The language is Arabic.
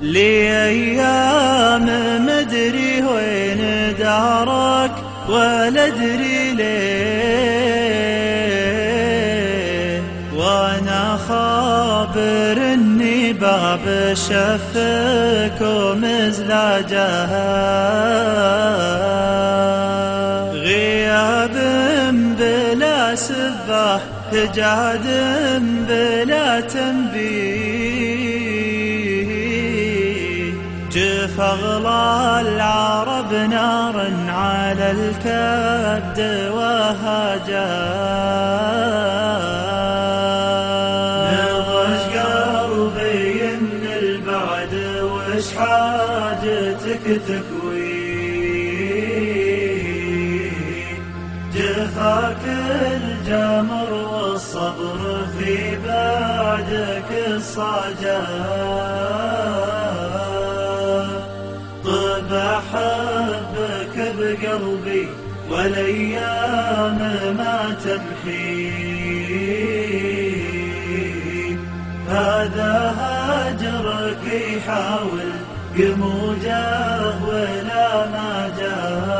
لي أيام مدري وين دارك ولا أدري ليه وأنا خابر إني باب شفك ومزلاجها غياب بلا سبه هجاد بلا تنبيه. جف أغلى العرب نار على الكبد وهاجا نضج قلبي ان البعد وش حاجتك تكوي؟ جفاك الجمر والصبر في بعدك الصجا طب حبك بقلبي والأيام ما تمحي. هذا هجرك يحاول قموجه ولا ما جاه